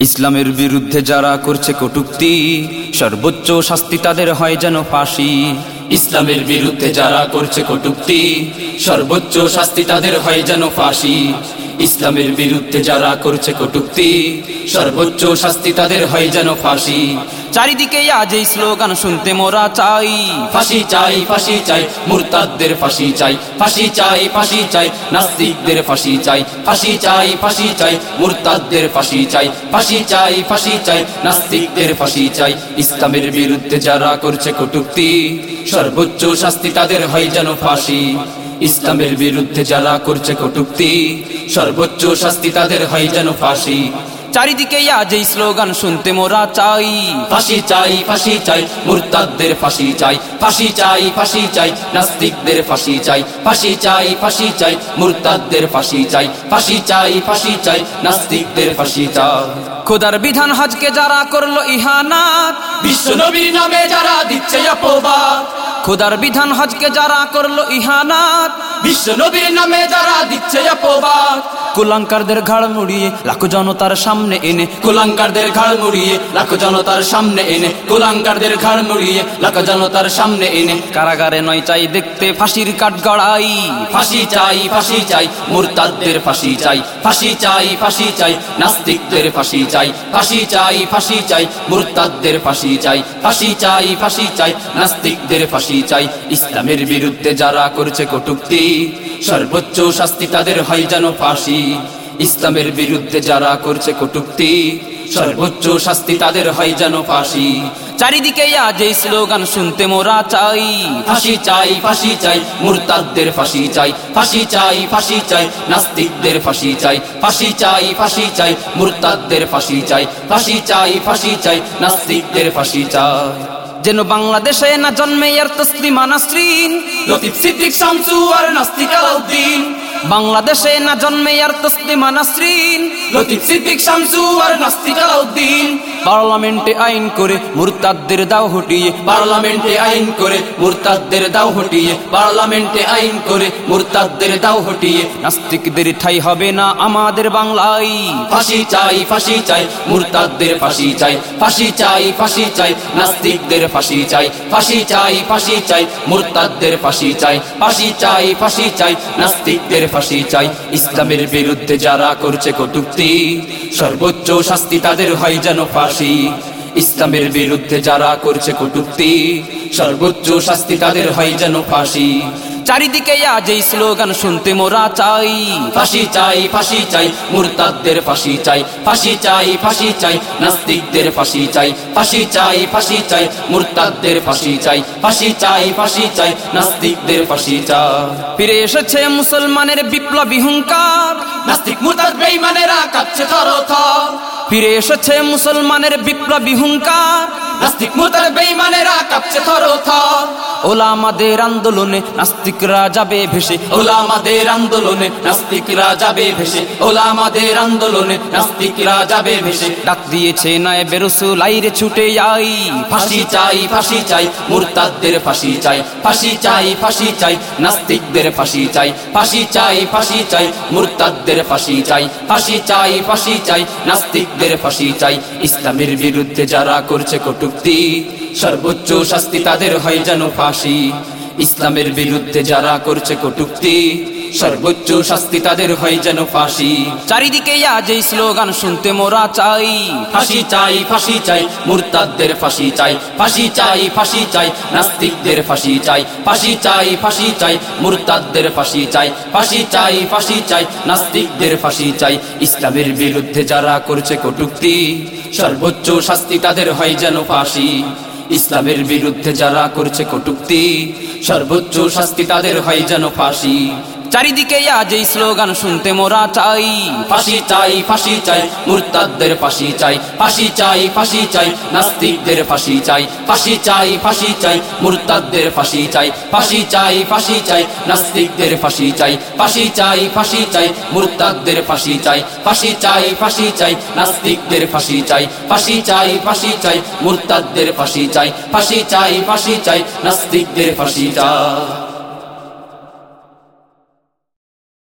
ইসলামের বিরুদ্ধে যারা করছে কটুক্তি, সর্বোচ্চ শাস্তি তাদের হয় যেন ফাঁসি। ইসলামের বিরুদ্ধে যারা করছে কটুক্তি, সর্বোচ্চ শাস্তি তাদের হয় যেন ফাঁসি। ইসলামের বিরুদ্ধে যারা করছে কটুক্তি, সর্বোচ্চ শাস্তি তাদের হয় যেন ফাঁসি। চারিদিকে আজ এই স্লোগান শুনতে মোরা চাই। ফাঁসি চাই ফাঁসি চাই, মুরতাদদের ফাঁসি চাই। ফাঁসি চাই ফাঁসি চাই, নাস্তিকদের ফাঁসি চাই। ফাঁসি চাই ফাঁসি চাই, মুরতাদদের ফাঁসি চাই। ফাঁসি চাই ফাঁসি চাই, নাস্তিকদের ফাঁসি চাই। ইসলামের বিরুদ্ধে যারা করছে কটুক্তি, সর্বোচ্চ শাস্তি তাদের হয় যেন ফাঁসি। ইসলামের বিরুদ্ধে যারা করছে কটুক্তি সর্বোচ্চ শাস্তি তাদের হয় যেন ফাঁসি চারিদিকে আজ এই স্লোগান শুনতে মোরা চাই ফাঁসি চাই ফাঁসি চাই মুরতাদদের ফাঁসি চাই ফাঁসি চাই ফাঁসি চাই নাস্তিকদের ফাঁসি চাই ফাঁসি চাই ফাঁসি চাই মুরতাদদের ফাঁসি চাই ফাঁসি চাই ফাঁসি চাই নাস্তিকদের ফাঁসি চাই খোদার বিধান হজকে যারা করল ইহানাত বিশ্ব নবীর নামে যারা খোদার বিধান হজকে যারা করল ইহানাত, বিশ্ব নবীর নামে যারা দিচ্ছে অপবাদ। কুলাঙ্কারদের ঘাড় মুড়িয়ে লাখো জনতার সামনে এনে, কুলাঙ্কারদের ঘাড় মুড়িয়ে লাখো জনতার সামনে এনে, কুলাঙ্কারদের ঘাড় মুড়িয়ে লাখো জনতার সামনে এনে। কারাগারে নয় চাই দেখতে, ফাঁসির কাঠ গড়াই। ফাঁসি চাই ফাঁসি চাই, মুরতাদদের ফাঁসি চাই। ফাঁসি চাই ফাঁসি চাই, নাস্তিকদের ফাঁসি চাই। ফাঁসি চাই ফাঁসি চাই, মুরতাদদের ফাঁসি চাই। ফাঁসি চাই ফাঁসি চাই, নাস্তিকদের ফাঁসি চাই। ইসলামের বিরুদ্ধে যারা করছে কটুক্তি, সর্বোচ্চ শাস্তি তাদের হয় যেন ফাঁসি। ইসলামের বিরুদ্ধে যারা করছে কটুক্তি, সর্বোচ্চ শাস্তি তাদের হয় যেন ফাঁসি। চারিদিকে আজ এই স্লোগান শুনতে মোরা চাই। ফাঁসি চাই ফাঁসি চাই, মুরতাদদের ফাঁসি চাই। ফাঁসি চাই ফাঁসি চাই, নাস্তিকদের ফাঁসি চাই। ফাঁসি চাই ফাঁসি চাই, মুরতাদদের ফাঁসি চাই। ফাঁসি চাই ফাঁসি চাই, নাস্তিকদের ফাঁসি চাই। যেন বাংলাদেশে না জন্মে আর তসলিমা নাসরিন, লতিফ সিদ্দিক শামসু আর নাস্তিক আলাউদ্দিন। বাংলাদেশে না জন্মে আর তসলিমা নাসরিন, লতিফ সিদ্দিক শামসু আর নাস্তিক আলাউদ্দিন। পার্লামেন্টে আইন করে মুরতাদদের দাও হটিয়ে পার্লামেন্টে আইন করে মুরতাদদের দাও হটিয়ে পার্লামেন্টে আইন করে মুরতাদদের দাও হটিয়ে নাস্তিকদের ঠাই হবে না আমাদের বাংলায় ফাঁসি চাই ফাঁসি চাই মুরতাদদের ফাঁসি চাই ফাঁসি চাই ফাঁসি চাই নাস্তিকদের ফাঁসি চাই ফাঁসি চাই ফাঁসি চাই মুরতাদদের ফাঁসি চাই ফাঁসি চাই ফাঁসি চাই নাস্তিকদের ফাঁসি চাই ইসলামের বিরুদ্ধে যারা করছে কটুক্তি সর্বোচ্চ শাস্তি তাদের হয় যেন ফাঁসি ইসলামের বিরুদ্ধে যারা করছে কটুক্তি সর্বোচ্চ শাস্তি তাদের হয় যেন ফাঁসি চারিদিকে আজ এই স্লোগান শুনতে মোরা চাই ফাঁসি চাই ফাঁসি চাই মুরতাদদের ফাঁসি চাই ফাঁসি চাই ফাঁসি চাই নাস্তিকদের ফাঁসি চাই ফাঁসি চাই ফাঁসি চাই মুরতাদদের ফাঁসি চাই ফাঁসি চাই ফাঁসি চাই নাস্তিকদের ফাঁসি চাই ফিরে এসেছে মুসলমানের বিপ্লবী হুঙ্কার নাস্তিক মুরতাদ বেঈমানেরা কাচ্ছে থর থর ফিরে এসেছে মুসলমানের বিপ্লবী হুঙ্কার। নাস্তিক মুরতাদ বেঈমানেরা কাচ্ছে থর ওলামাদের আন্দোলনে নাস্তিকরা যাবে ভেসে ওলামাদের আন্দোলনে নাস্তিকরা যাবে ভেসে ওলামাদের আন্দোলনে নাস্তিকরা যাবে ভেসে ডাক দিয়েছে বেরসুল আইরে ছুটে যাই ফাঁসি চাই ফাঁসি চাই মুরতাদদের ফাঁসি চাই ফাঁসি চাই ফাঁসি চাই নাস্তিকদের ফাঁসি চাই ফাঁসি চাই ফাঁসি চাই মুরতাদদের ফাঁসি চাই ফাঁসি চাই ফাঁসি চাই নাস্তিকদের ফাঁসি চাই ইসলামের বিরুদ্ধে যারা করছে কটুক্তি সর্বোচ্চ শাস্তি তাদের হয় যেন ফাঁসি ইসলামের বিরুদ্ধে যারা করছে কটুক্তি সর্বোচ্চ শাস্তি তাদের হয় যেন ফাঁসি চারিদিকে আজ এই স্লোগান শুনতে মোরা চাই ফাঁসি চাই ফাঁসি চাই মুরতাদদের ফাঁসি চাই ফাঁসি চাই ফাঁসি চাই নাস্তিকদের ফাঁসি চাই ফাঁসি চাই ফাঁসি চাই মুরতাদদের ফাঁসি চাই ফাঁসি চাই ফাঁসি চাই নাস্তিকদের ফাঁসি চাই ইসলামের বিরুদ্ধে যারা করছে কটুক্তি সর্বোচ্চ শাস্তি তাদের হয় যেন ফাঁসি। ইসলামের বিরুদ্ধে যারা করছে কটুক্তি, সর্বোচ্চ শাস্তি তাদের হয় যেন ফাঁসি। চারিদিকে আজ এই স্লোগান শুনতে মোরা চাই ফাঁসি চাই ফাঁসি চাই মুরতাদদের ফাঁসি চাই ফাঁসি চাই ফাঁসি চাই নাস্তিকদের ফাঁসি চাই ফাঁসি চাই ফাঁসি চাই মুরতাদদের ফাঁসি চাই ফাঁসি চাই ফাঁসি চাই নাস্তিকদের ফাঁসি চাই ফাঁসি চাই ফাঁসি চাই মুরতাদদের ফাঁসি চাই ফাঁসি চাই ফাঁসি চাই নাস্তিকদের ফাঁসি চাই ফাঁসি চাই ফাঁসি চাই মুরতাদদের ফাঁসি চাই ফাঁসি চাই ফাঁসি চাই নাস্তিকদের ফাঁসি চাই